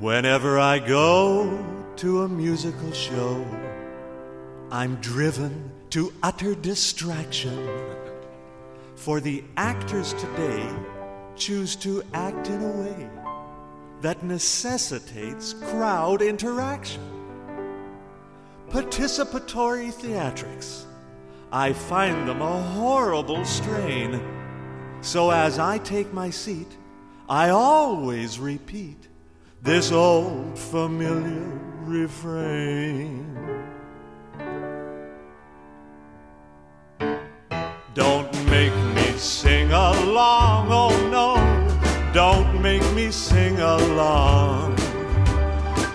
Whenever I go to a musical show, I'm driven to utter distraction. For the actors today choose to act in a way that necessitates crowd interaction. Participatory theatrics. I find them a horrible strain. So as I take my seat, I always repeat this old familiar refrain. Don't make me sing along, oh no, don't make me sing along.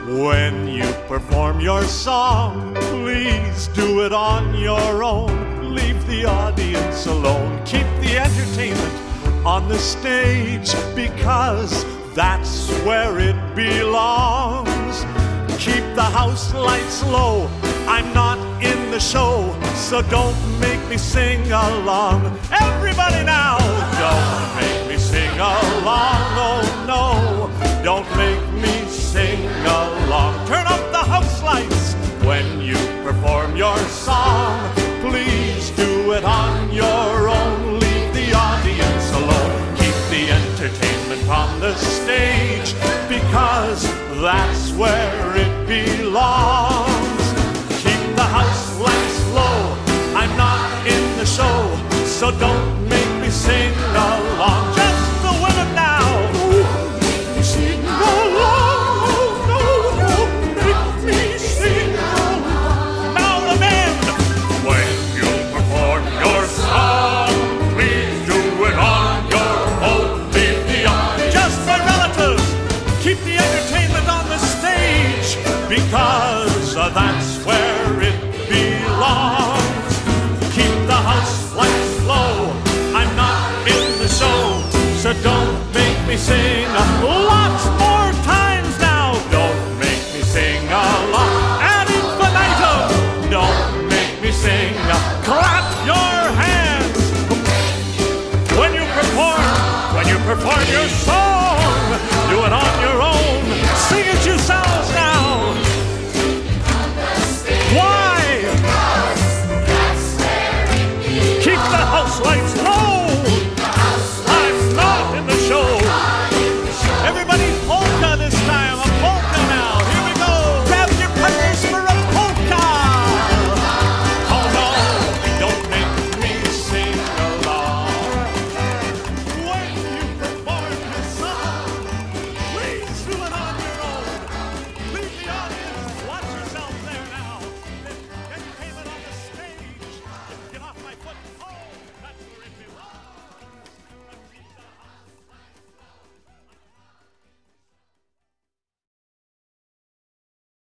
When you perform your song, please do it on your own. Leave the audience alone. Keep the entertainment on the stage because that's where it belongs. Keep the house lights low. I'm not in the show, so don't make me sing along. Everybody that's where it belongs. That's where it belongs. Keep the house lights low. I'm not in the show, so don't make me sing lots more times now. Don't make me sing along ad infinitum. Don't make me sing. Clap your hands when you perform. When you perform your song,